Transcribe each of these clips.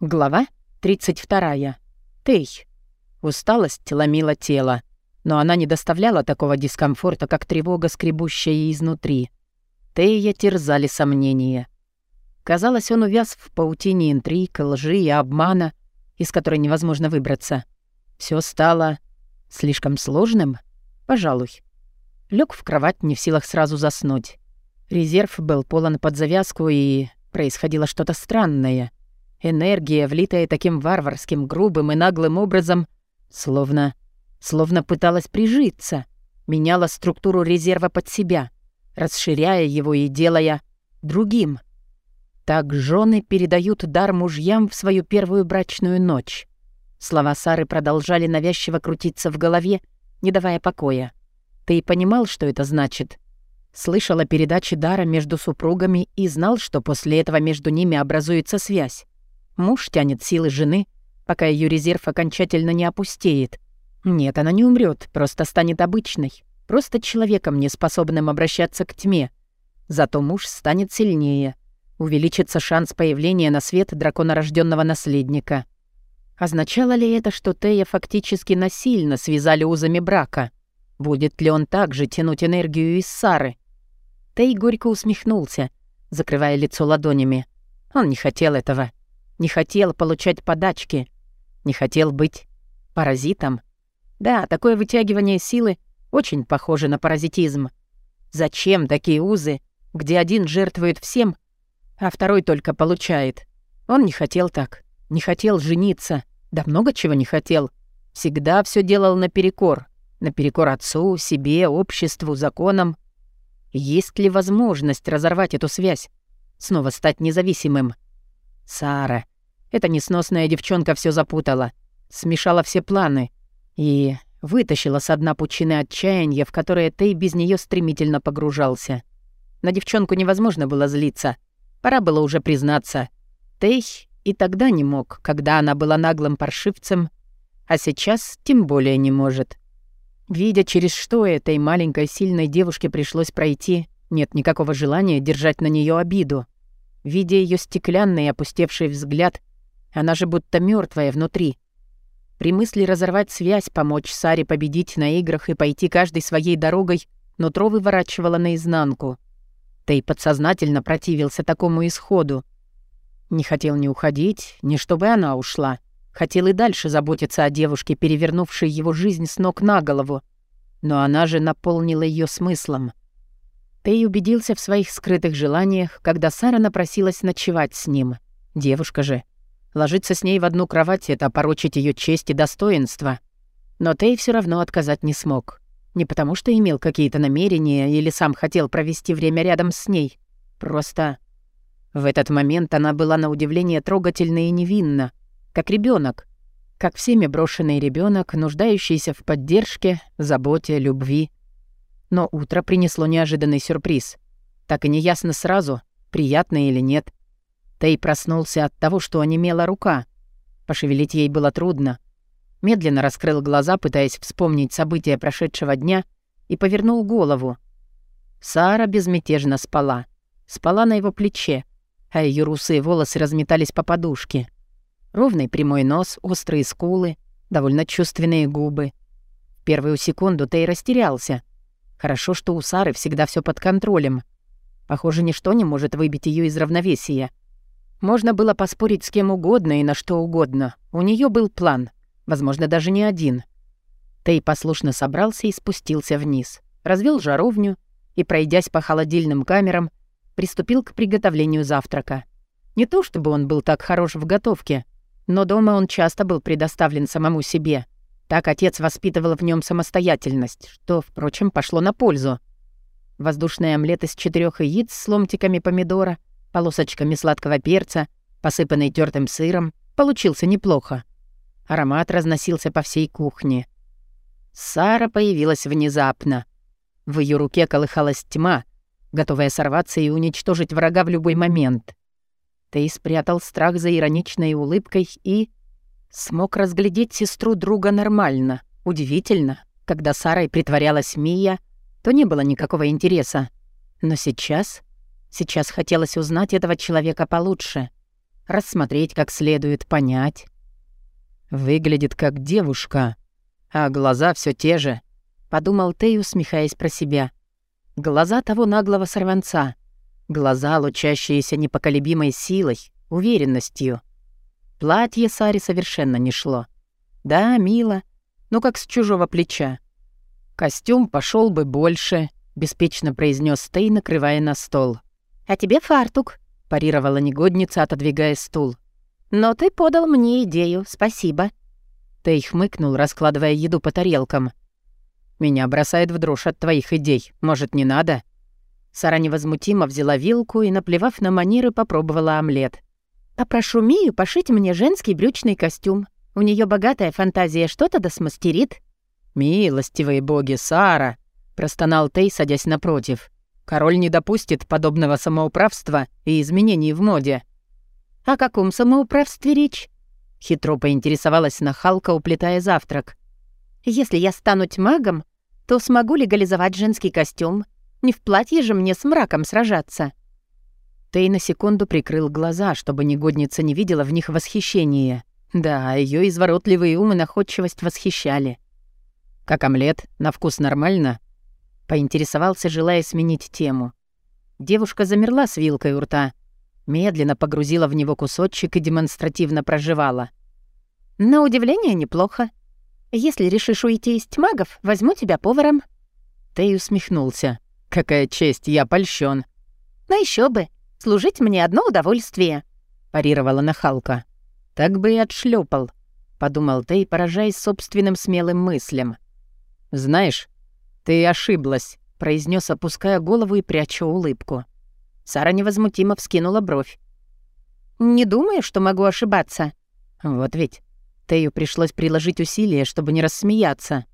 Глава 32. Тей. Усталость ломила тело, но она не доставляла такого дискомфорта, как тревога, скребущая изнутри. Тея терзали сомнения. Казалось, он увяз в паутине интриг, лжи и обмана, из которой невозможно выбраться. Все стало слишком сложным? Пожалуй. Лег в кровать, не в силах сразу заснуть. Резерв был полон под завязку, и происходило что-то странное — Энергия, влитая таким варварским, грубым и наглым образом, словно... словно пыталась прижиться, меняла структуру резерва под себя, расширяя его и делая другим. Так жены передают дар мужьям в свою первую брачную ночь. Слова Сары продолжали навязчиво крутиться в голове, не давая покоя. Ты понимал, что это значит? Слышал о передаче дара между супругами и знал, что после этого между ними образуется связь. Муж тянет силы жены, пока ее резерв окончательно не опустеет. Нет, она не умрет, просто станет обычной. Просто человеком, не способным обращаться к тьме. Зато муж станет сильнее. Увеличится шанс появления на свет драконорожденного наследника. Означало ли это, что Тея фактически насильно связали узами брака? Будет ли он также тянуть энергию из Сары? Тей горько усмехнулся, закрывая лицо ладонями. Он не хотел этого не хотел получать подачки, не хотел быть паразитом. Да, такое вытягивание силы очень похоже на паразитизм. Зачем такие узы, где один жертвует всем, а второй только получает? Он не хотел так, не хотел жениться, да много чего не хотел. Всегда все делал наперекор. Наперекор отцу, себе, обществу, законам. Есть ли возможность разорвать эту связь? Снова стать независимым? Сара. Эта несносная девчонка все запутала, смешала все планы и вытащила с дна пучины отчаяния, в которое Тей без нее стремительно погружался. На девчонку невозможно было злиться. Пора было уже признаться. Тей и тогда не мог, когда она была наглым паршивцем, а сейчас тем более не может. Видя, через что этой маленькой сильной девушке пришлось пройти, нет никакого желания держать на нее обиду. Видя ее стеклянный опустевший взгляд, она же будто мертвая внутри. При мысли разорвать связь, помочь Саре победить на играх и пойти каждой своей дорогой, нутро выворачивала наизнанку. Тей подсознательно противился такому исходу. Не хотел ни уходить, ни чтобы она ушла. Хотел и дальше заботиться о девушке, перевернувшей его жизнь с ног на голову. Но она же наполнила ее смыслом. Тей убедился в своих скрытых желаниях, когда Сара напросилась ночевать с ним. Девушка же. Ложиться с ней в одну кровать — это опорочить ее честь и достоинство. Но Тей все равно отказать не смог. Не потому что имел какие-то намерения или сам хотел провести время рядом с ней. Просто... В этот момент она была на удивление трогательна и невинна, как ребенок, как всеми брошенный ребенок, нуждающийся в поддержке, заботе, любви. Но утро принесло неожиданный сюрприз. Так и неясно сразу, приятно или нет. Тей проснулся от того, что онемела рука. Пошевелить ей было трудно. Медленно раскрыл глаза, пытаясь вспомнить события прошедшего дня, и повернул голову. Сара безмятежно спала. Спала на его плече, а ее русые волосы разметались по подушке. Ровный прямой нос, острые скулы, довольно чувственные губы. Первую секунду Тей растерялся. Хорошо, что у Сары всегда все под контролем. Похоже, ничто не может выбить ее из равновесия. Можно было поспорить с кем угодно и на что угодно. У нее был план, возможно, даже не один. Тей послушно собрался и спустился вниз. Развел жаровню и, пройдясь по холодильным камерам, приступил к приготовлению завтрака. Не то чтобы он был так хорош в готовке, но дома он часто был предоставлен самому себе — так отец воспитывал в нем самостоятельность, что, впрочем, пошло на пользу. Воздушный омлет из четырех яиц с ломтиками помидора, полосочками сладкого перца, посыпанный тертым сыром, получился неплохо. Аромат разносился по всей кухне. Сара появилась внезапно. В ее руке колыхалась тьма, готовая сорваться и уничтожить врага в любой момент. Ты спрятал страх за ироничной улыбкой и Смог разглядеть сестру друга нормально. Удивительно. Когда Сарой притворялась Мия, то не было никакого интереса. Но сейчас... Сейчас хотелось узнать этого человека получше. рассмотреть как следует, понять. Выглядит как девушка, а глаза все те же, подумал Тей, усмехаясь про себя. Глаза того наглого сорванца. Глаза, лучащиеся непоколебимой силой, уверенностью. Платье Саре совершенно не шло. Да, мило, но как с чужого плеча. Костюм пошел бы больше, беспечно произнес Тей, накрывая на стол. «А тебе фартук», — парировала негодница, отодвигая стул. «Но ты подал мне идею, спасибо». Тей хмыкнул, раскладывая еду по тарелкам. «Меня бросает в дрожь от твоих идей. Может, не надо?» Сара невозмутимо взяла вилку и, наплевав на манеры, попробовала омлет. «Попрошу Мию пошить мне женский брючный костюм. У нее богатая фантазия, что-то да смастерит». «Милостивые боги, Сара!» — простонал Тей, садясь напротив. «Король не допустит подобного самоуправства и изменений в моде». «О каком самоуправстве речь?» — хитро поинтересовалась нахалка, уплетая завтрак. «Если я стану магом, то смогу легализовать женский костюм. Не в платье же мне с мраком сражаться». Тей на секунду прикрыл глаза, чтобы негодница не видела в них восхищения. Да, ее изворотливый ум и находчивость восхищали. «Как омлет? На вкус нормально?» Поинтересовался, желая сменить тему. Девушка замерла с вилкой у рта, медленно погрузила в него кусочек и демонстративно проживала. «На удивление неплохо. Если решишь уйти из тьмагов, возьму тебя поваром». Тей усмехнулся. «Какая честь, я польщен. «Ну еще бы. Служить мне одно удовольствие», — парировала нахалка. «Так бы и отшлепал, подумал Тей, поражаясь собственным смелым мыслям. «Знаешь, ты ошиблась», — произнес, опуская голову и пряча улыбку. Сара невозмутимо вскинула бровь. «Не думаю, что могу ошибаться». «Вот ведь. Тею пришлось приложить усилия, чтобы не рассмеяться.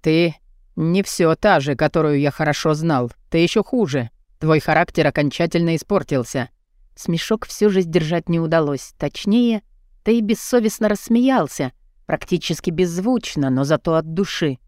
Ты не все та же, которую я хорошо знал. Ты еще хуже. Твой характер окончательно испортился». Смешок все же сдержать не удалось. Точнее, ты бессовестно рассмеялся. Практически беззвучно, но зато от души.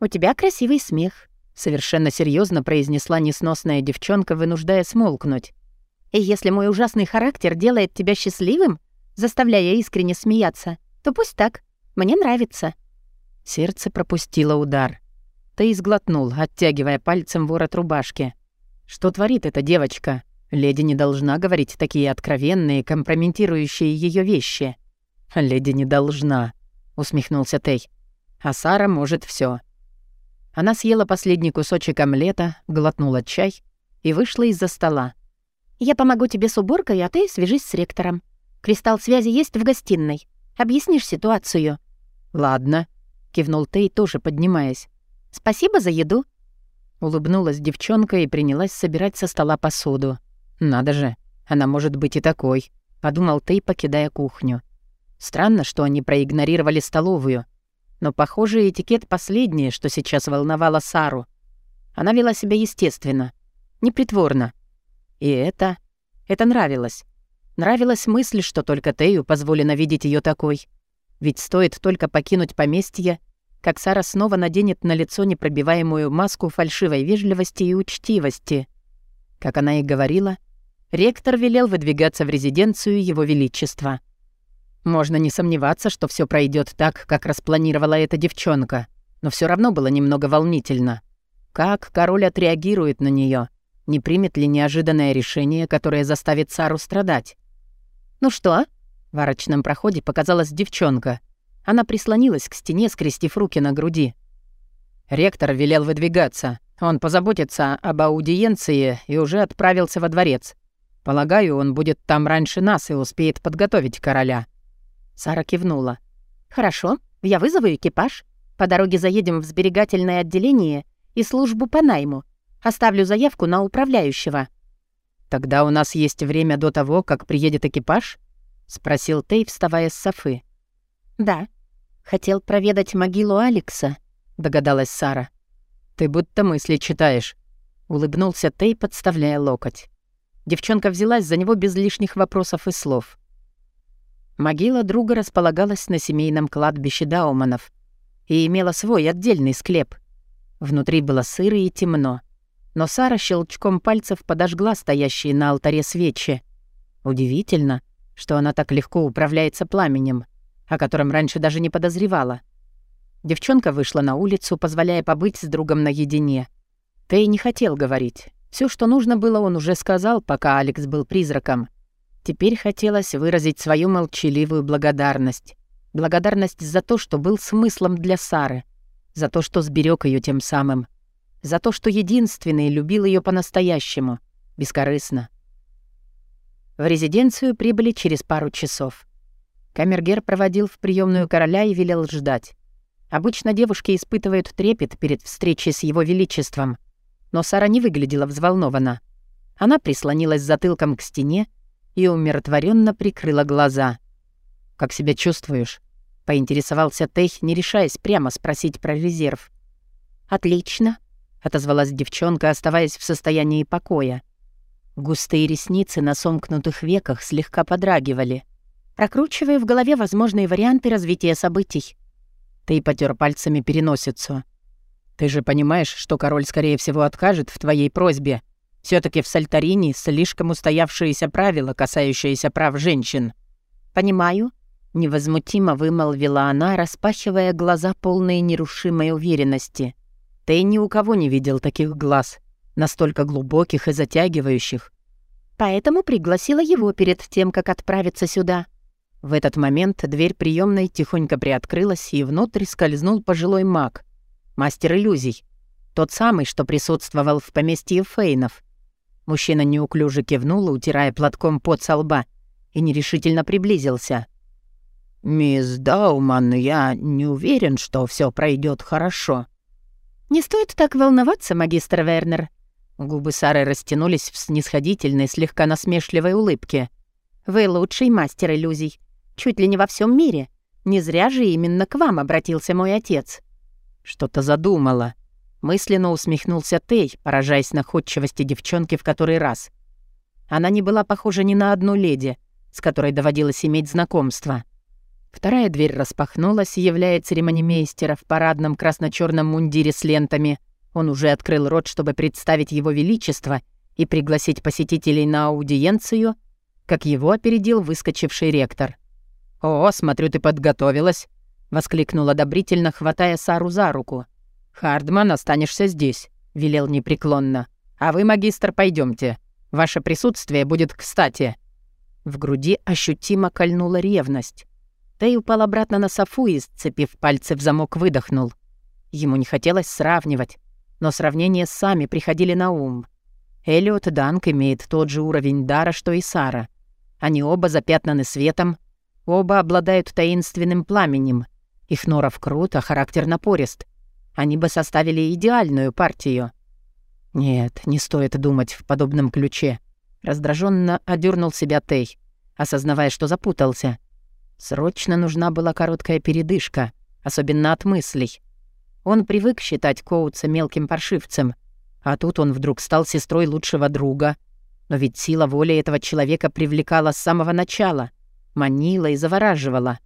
«У тебя красивый смех», — совершенно серьезно произнесла несносная девчонка, вынуждая смолкнуть. «И если мой ужасный характер делает тебя счастливым, заставляя искренне смеяться, то пусть так. Мне нравится». Сердце пропустило удар. Ты изглотнул, оттягивая пальцем ворот рубашки. Что творит эта девочка? Леди не должна говорить такие откровенные, компрометирующие ее вещи. Леди не должна, усмехнулся Тей. А Сара может все. Она съела последний кусочек омлета, глотнула чай и вышла из-за стола. «Я помогу тебе с уборкой, а ты свяжись с ректором. Кристалл связи есть в гостиной. Объяснишь ситуацию?» «Ладно», — кивнул Тей, тоже поднимаясь. «Спасибо за еду», Улыбнулась девчонка и принялась собирать со стола посуду. «Надо же, она может быть и такой», — подумал Тей, покидая кухню. Странно, что они проигнорировали столовую. Но, похоже, этикет последнее, что сейчас волновало Сару. Она вела себя естественно, непритворно. И это... это нравилось. Нравилась мысль, что только Тею позволено видеть ее такой. Ведь стоит только покинуть поместье, как Сара снова наденет на лицо непробиваемую маску фальшивой вежливости и учтивости. Как она и говорила, ректор велел выдвигаться в резиденцию Его Величества. Можно не сомневаться, что все пройдет так, как распланировала эта девчонка, но все равно было немного волнительно. Как король отреагирует на нее? Не примет ли неожиданное решение, которое заставит Сару страдать? «Ну что?» В арочном проходе показалась девчонка — она прислонилась к стене, скрестив руки на груди. Ректор велел выдвигаться. Он позаботится об аудиенции и уже отправился во дворец. Полагаю, он будет там раньше нас и успеет подготовить короля». Сара кивнула. «Хорошо, я вызову экипаж. По дороге заедем в сберегательное отделение и службу по найму. Оставлю заявку на управляющего». «Тогда у нас есть время до того, как приедет экипаж?» — спросил Тей, вставая с софы. «Да. Хотел проведать могилу Алекса», — догадалась Сара. «Ты будто мысли читаешь», — улыбнулся Тей, подставляя локоть. Девчонка взялась за него без лишних вопросов и слов. Могила друга располагалась на семейном кладбище Дауманов и имела свой отдельный склеп. Внутри было сыро и темно, но Сара щелчком пальцев подожгла стоящие на алтаре свечи. Удивительно, что она так легко управляется пламенем, о котором раньше даже не подозревала. Девчонка вышла на улицу, позволяя побыть с другом наедине. Тей не хотел говорить. Все, что нужно было, он уже сказал, пока Алекс был призраком. Теперь хотелось выразить свою молчаливую благодарность. Благодарность за то, что был смыслом для Сары. За то, что сберег ее тем самым. За то, что единственный любил ее по-настоящему. Бескорыстно. В резиденцию прибыли через пару часов. Камергер проводил в приемную короля и велел ждать. Обычно девушки испытывают трепет перед встречей с его величеством. Но Сара не выглядела взволнованно. Она прислонилась затылком к стене и умиротворенно прикрыла глаза. «Как себя чувствуешь?» — поинтересовался Тех, не решаясь прямо спросить про резерв. «Отлично», — отозвалась девчонка, оставаясь в состоянии покоя. Густые ресницы на сомкнутых веках слегка подрагивали. Прокручивая в голове возможные варианты развития событий. Ты потер пальцами переносицу. «Ты же понимаешь, что король, скорее всего, откажет в твоей просьбе. все таки в Сальтарине слишком устоявшиеся правила, касающиеся прав женщин». «Понимаю», — невозмутимо вымолвила она, распахивая глаза полные нерушимой уверенности. «Ты ни у кого не видел таких глаз настолько глубоких и затягивающих. Поэтому пригласила его перед тем, как отправиться сюда. В этот момент дверь приемной тихонько приоткрылась, и внутрь скользнул пожилой маг, мастер иллюзий, тот самый, что присутствовал в поместье Фейнов. Мужчина неуклюже кивнул, утирая платком пот со лба, и нерешительно приблизился. «Мисс Дауман, я не уверен, что все пройдет хорошо». «Не стоит так волноваться, магистр Вернер», Губы Сары растянулись в снисходительной, слегка насмешливой улыбке. «Вы лучший мастер иллюзий. Чуть ли не во всем мире. Не зря же именно к вам обратился мой отец». Что-то задумала. Мысленно усмехнулся Тей, поражаясь находчивости девчонки в который раз. Она не была похожа ни на одну леди, с которой доводилось иметь знакомство. Вторая дверь распахнулась, являя церемонимейстера в парадном красно черном мундире с лентами — он уже открыл рот, чтобы представить его величество и пригласить посетителей на аудиенцию, как его опередил выскочивший ректор. «О, смотрю, ты подготовилась!» — воскликнул одобрительно, хватая Сару за руку. «Хардман, останешься здесь», — велел непреклонно. «А вы, магистр, пойдемте. Ваше присутствие будет кстати». В груди ощутимо кольнула ревность. Тей упал обратно на софу и, сцепив пальцы в замок, выдохнул. Ему не хотелось сравнивать, но сравнения сами приходили на ум. Эллиот Данк имеет тот же уровень дара, что и Сара. Они оба запятнаны светом, оба обладают таинственным пламенем. Их норов крут, а характер напорист. Они бы составили идеальную партию. Нет, не стоит думать в подобном ключе. Раздраженно одернул себя Тей, осознавая, что запутался. Срочно нужна была короткая передышка, особенно от мыслей. Он привык считать Коутса мелким паршивцем, а тут он вдруг стал сестрой лучшего друга. Но ведь сила воли этого человека привлекала с самого начала, манила и завораживала.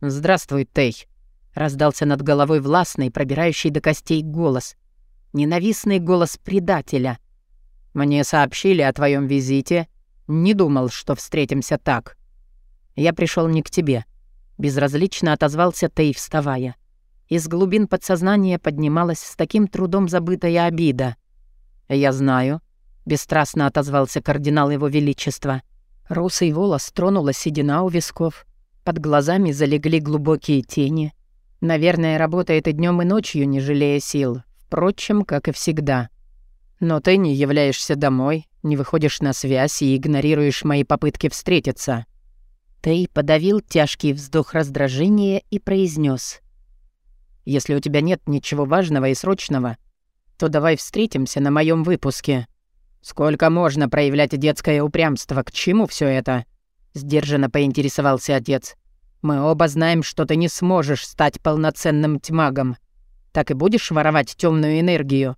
«Здравствуй, Тей», — раздался над головой властный, пробирающий до костей голос. Ненавистный голос предателя. «Мне сообщили о твоем визите. Не думал, что встретимся так. Я пришел не к тебе». Безразлично отозвался Тей, вставая. Из глубин подсознания поднималась с таким трудом забытая обида. «Я знаю», — бесстрастно отозвался кардинал его величества. Русый волос тронула седина у висков. Под глазами залегли глубокие тени. Наверное, работает и днем, и ночью, не жалея сил. Впрочем, как и всегда. Но ты не являешься домой, не выходишь на связь и игнорируешь мои попытки встретиться. Тей подавил тяжкий вздох раздражения и произнес: если у тебя нет ничего важного и срочного, то давай встретимся на моем выпуске. Сколько можно проявлять детское упрямство? К чему все это? Сдержанно поинтересовался отец. Мы оба знаем, что ты не сможешь стать полноценным тьмагом. Так и будешь воровать темную энергию.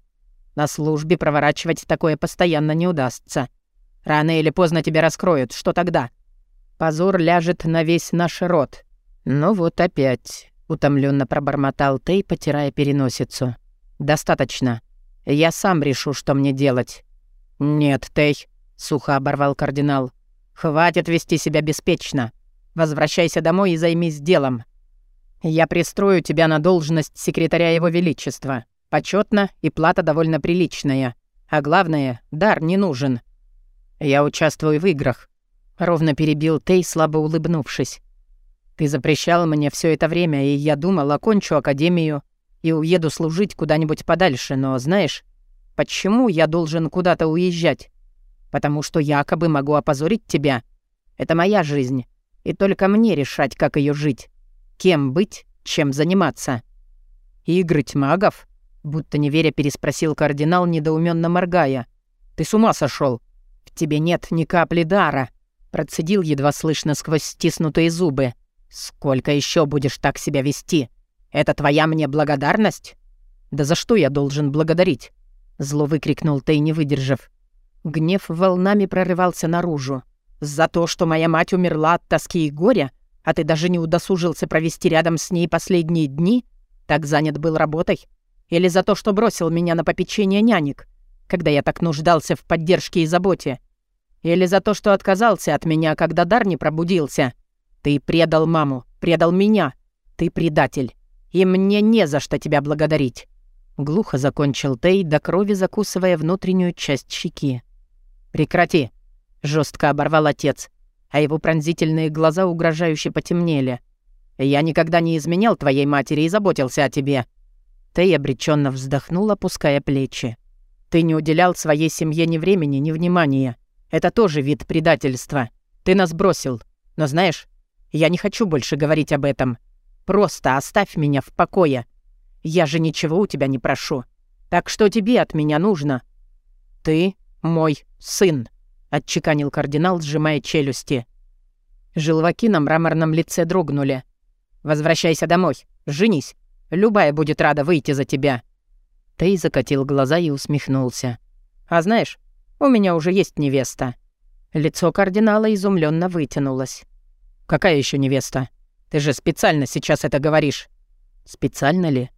На службе проворачивать такое постоянно не удастся. Рано или поздно тебя раскроют. Что тогда? Позор ляжет на весь наш род. Ну вот опять утомленно пробормотал Тей, потирая переносицу. «Достаточно. Я сам решу, что мне делать». «Нет, Тей», — сухо оборвал кардинал. Хватит вести себя беспечно. Возвращайся домой и займись делом. Я пристрою тебя на должность секретаря Его Величества. Почетно и плата довольно приличная. А главное, дар не нужен. Я участвую в играх. Ровно перебил Тей, слабо улыбнувшись. Ты запрещал мне все это время, и я думал, окончу академию и уеду служить куда-нибудь подальше, но знаешь, почему я должен куда-то уезжать? Потому что якобы могу опозорить тебя. Это моя жизнь, и только мне решать, как ее жить. Кем быть, чем заниматься. Игры магов? Будто не веря, переспросил кардинал, недоуменно моргая. Ты с ума сошел? В тебе нет ни капли дара. Процедил едва слышно сквозь стиснутые зубы. «Сколько еще будешь так себя вести? Это твоя мне благодарность?» «Да за что я должен благодарить?» Зло выкрикнул Тей, не выдержав. Гнев волнами прорывался наружу. «За то, что моя мать умерла от тоски и горя, а ты даже не удосужился провести рядом с ней последние дни? Так занят был работой? Или за то, что бросил меня на попечение нянек, когда я так нуждался в поддержке и заботе? Или за то, что отказался от меня, когда дар не пробудился? Ты предал маму, предал меня. Ты предатель. И мне не за что тебя благодарить». Глухо закончил Тей, до крови закусывая внутреннюю часть щеки. «Прекрати!» — жестко оборвал отец, а его пронзительные глаза угрожающе потемнели. «Я никогда не изменял твоей матери и заботился о тебе». Тей обреченно вздохнул, опуская плечи. «Ты не уделял своей семье ни времени, ни внимания. Это тоже вид предательства. Ты нас бросил. Но знаешь, я не хочу больше говорить об этом. Просто оставь меня в покое. Я же ничего у тебя не прошу. Так что тебе от меня нужно? Ты мой сын, отчеканил кардинал, сжимая челюсти. Желваки на мраморном лице дрогнули. Возвращайся домой, женись. Любая будет рада выйти за тебя. Тей закатил глаза и усмехнулся. А знаешь, у меня уже есть невеста». Лицо кардинала изумленно вытянулось. «Какая еще невеста? Ты же специально сейчас это говоришь». «Специально ли?»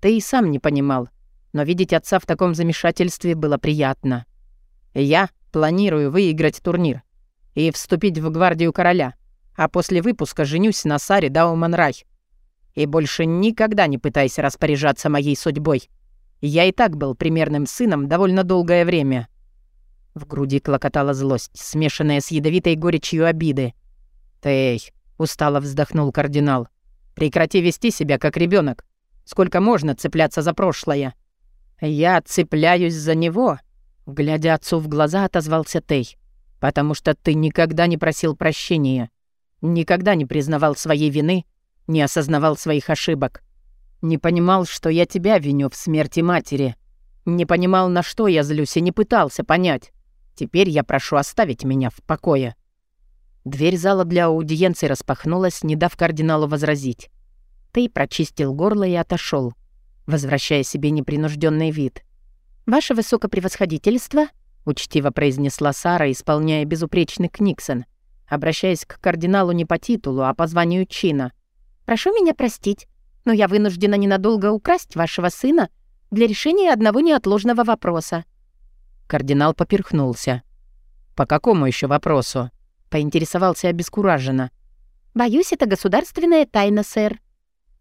Ты и сам не понимал. Но видеть отца в таком замешательстве было приятно. «Я планирую выиграть турнир и вступить в гвардию короля, а после выпуска женюсь на Саре Дауманрай. И больше никогда не пытайся распоряжаться моей судьбой. Я и так был примерным сыном довольно долгое время». В груди клокотала злость, смешанная с ядовитой горечью обиды. «Тей», — устало вздохнул кардинал, — «прекрати вести себя как ребенок. Сколько можно цепляться за прошлое?» «Я цепляюсь за него», — глядя отцу в глаза, отозвался Тей, «потому что ты никогда не просил прощения, никогда не признавал своей вины, не осознавал своих ошибок, не понимал, что я тебя виню в смерти матери, не понимал, на что я злюсь, и не пытался понять. Теперь я прошу оставить меня в покое». Дверь зала для аудиенции распахнулась, не дав кардиналу возразить. Тей прочистил горло и отошел, возвращая себе непринужденный вид. «Ваше высокопревосходительство», — учтиво произнесла Сара, исполняя безупречный Книксон, обращаясь к кардиналу не по титулу, а по званию чина. «Прошу меня простить, но я вынуждена ненадолго украсть вашего сына для решения одного неотложного вопроса». Кардинал поперхнулся. «По какому еще вопросу?» Поинтересовался обескураженно. «Боюсь, это государственная тайна, сэр».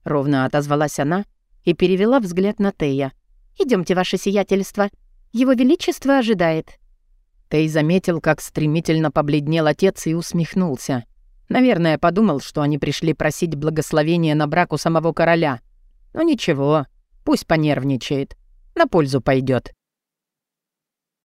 Ровно отозвалась она и перевела взгляд на Тея. Идемте, ваше сиятельство. Его Величество ожидает». Тей заметил, как стремительно побледнел отец и усмехнулся. Наверное, подумал, что они пришли просить благословения на брак у самого короля. Но ничего, пусть понервничает. На пользу пойдет.